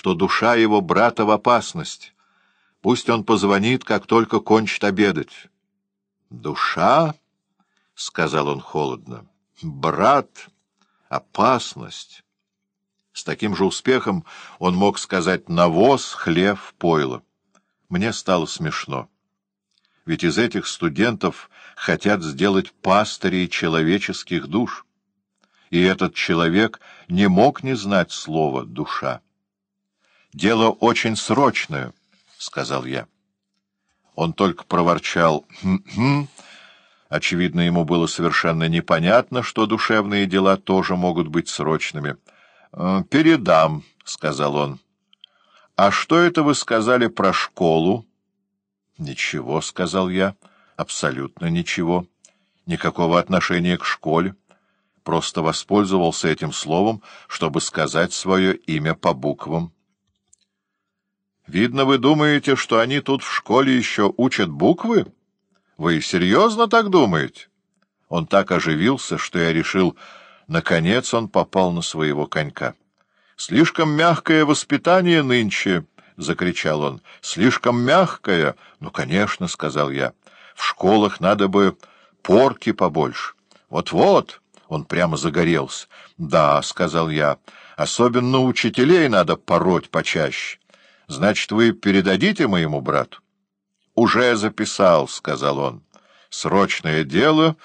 что душа его брата в опасности. Пусть он позвонит, как только кончит обедать. — Душа, — сказал он холодно, — брат, опасность. С таким же успехом он мог сказать «навоз, хлев, пойло». Мне стало смешно. Ведь из этих студентов хотят сделать пастырей человеческих душ. И этот человек не мог не знать слова «душа». «Дело очень срочное», — сказал я. Он только проворчал «хм-хм». Очевидно, ему было совершенно непонятно, что душевные дела тоже могут быть срочными. «Э, «Передам», — сказал он. «А что это вы сказали про школу?» «Ничего», — сказал я, — «абсолютно ничего. Никакого отношения к школе. Просто воспользовался этим словом, чтобы сказать свое имя по буквам». «Видно, вы думаете, что они тут в школе еще учат буквы? Вы серьезно так думаете?» Он так оживился, что я решил, наконец он попал на своего конька. «Слишком мягкое воспитание нынче», — закричал он. «Слишком мягкое?» «Ну, конечно», — сказал я. «В школах надо бы порки побольше». «Вот-вот», — он прямо загорелся. «Да», — сказал я, — «особенно учителей надо пороть почаще. Значит, вы передадите моему брату?» «Уже записал», — сказал он. «Срочное дело,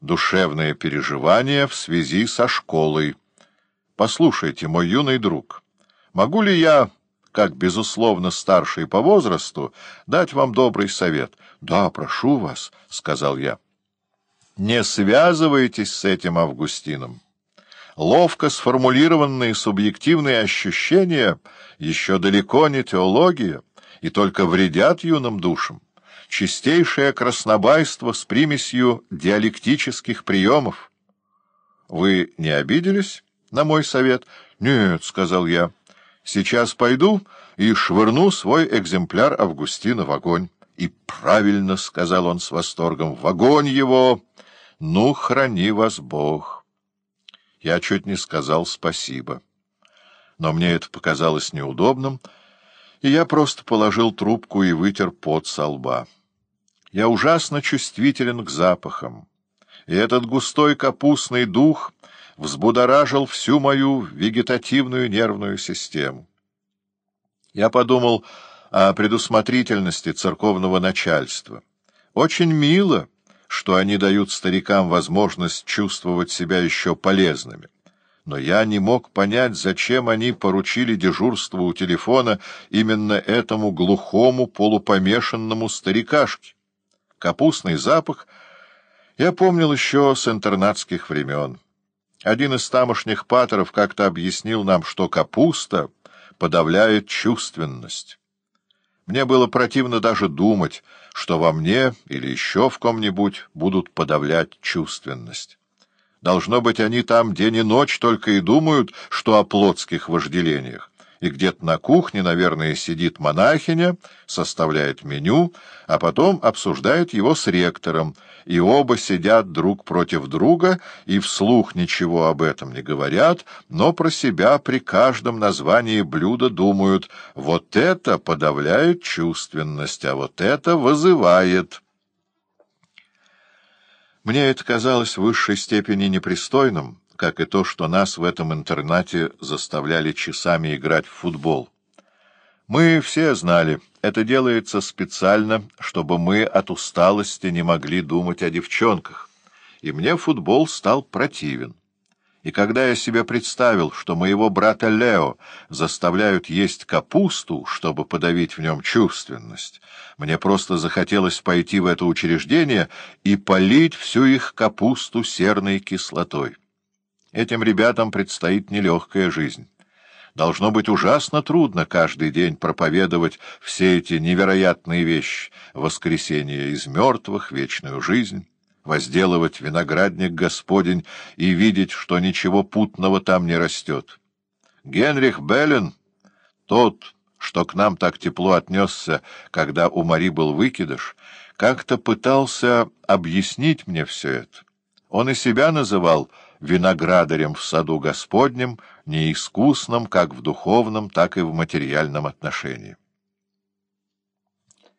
душевное переживание в связи со школой». Послушайте, мой юный друг, могу ли я, как, безусловно, старший по возрасту, дать вам добрый совет? — Да, прошу вас, — сказал я. — Не связывайтесь с этим Августином. Ловко сформулированные субъективные ощущения еще далеко не теология и только вредят юным душам. Чистейшее краснобайство с примесью диалектических приемов. Вы не обиделись? на мой совет. — Нет, — сказал я, — сейчас пойду и швырну свой экземпляр Августина в огонь. — И правильно, — сказал он с восторгом, — в огонь его! Ну, храни вас Бог! Я чуть не сказал спасибо. Но мне это показалось неудобным, и я просто положил трубку и вытер пот со лба. Я ужасно чувствителен к запахам, и этот густой капустный дух — взбудоражил всю мою вегетативную нервную систему. Я подумал о предусмотрительности церковного начальства. Очень мило, что они дают старикам возможность чувствовать себя еще полезными. Но я не мог понять, зачем они поручили дежурство у телефона именно этому глухому полупомешанному старикашке. Капустный запах я помнил еще с интернатских времен. Один из тамошних патеров как-то объяснил нам, что капуста подавляет чувственность. Мне было противно даже думать, что во мне или еще в ком-нибудь будут подавлять чувственность. Должно быть, они там день и ночь только и думают, что о плотских вожделениях и где-то на кухне, наверное, сидит монахиня, составляет меню, а потом обсуждает его с ректором, и оба сидят друг против друга и вслух ничего об этом не говорят, но про себя при каждом названии блюда думают «вот это подавляет чувственность, а вот это вызывает». Мне это казалось в высшей степени непристойным, как и то, что нас в этом интернате заставляли часами играть в футбол. Мы все знали, это делается специально, чтобы мы от усталости не могли думать о девчонках, и мне футбол стал противен. И когда я себе представил, что моего брата Лео заставляют есть капусту, чтобы подавить в нем чувственность, мне просто захотелось пойти в это учреждение и полить всю их капусту серной кислотой. Этим ребятам предстоит нелегкая жизнь. Должно быть ужасно трудно каждый день проповедовать все эти невероятные вещи — воскресение из мертвых, вечную жизнь, возделывать виноградник Господень и видеть, что ничего путного там не растет. Генрих Беллен, тот, что к нам так тепло отнесся, когда у Мари был выкидыш, как-то пытался объяснить мне все это. Он и себя называл виноградарем в саду Господнем, неискусным как в духовном, так и в материальном отношении.